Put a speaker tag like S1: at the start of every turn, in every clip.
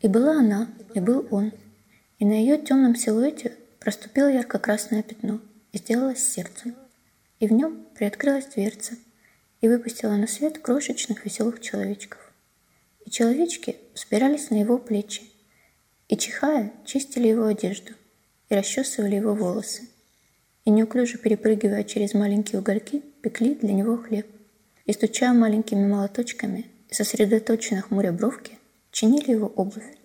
S1: И была она, и был он. И на ее темном силуэте проступило ярко-красное пятно и сделалось сердцем. И в нем приоткрылась дверца и выпустила на свет крошечных веселых человечков. И человечки взбирались на его плечи, и, чихая, чистили его одежду и расчесывали его волосы, и неуклюже перепрыгивая через маленькие угольки, пекли для него хлеб, и, стуча маленькими молоточками и сосредоточенно хмуря бровки, чинили его обувь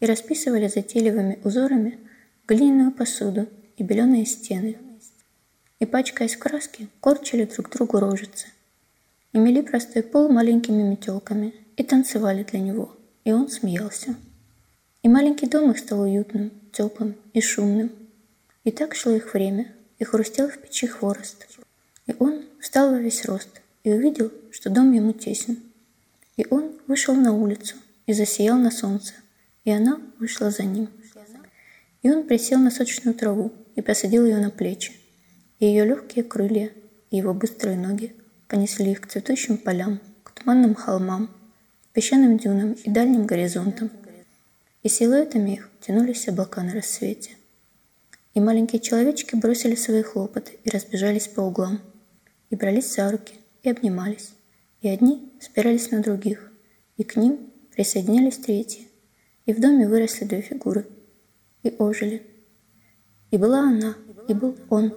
S1: и расписывали затейливыми узорами глиняную посуду и беленые стены, и, пачкаясь в краске, корчили друг другу рожицы, и мели простой пол маленькими метелками и танцевали для него, и он смеялся. И маленький дом их стал уютным, теплым и шумным. И так шло их время, и хрустел в печи хворост. И он встал во весь рост и увидел, что дом ему тесен. И он вышел на улицу засиял на солнце, и она вышла за ним. И он присел на сочную траву и посадил ее на плечи, и ее легкие крылья и его быстрые ноги понесли их к цветущим полям, к туманным холмам, песчаным дюнам и дальним горизонтам – и силуэтами их тянулись облака на рассвете. И маленькие человечки бросили свои хлопоты и разбежались по углам, и брались за руки, и обнимались, и одни спирались на других, и к ним присоединялись третьи, и в доме выросли две фигуры, и ожили. И была она, и был он,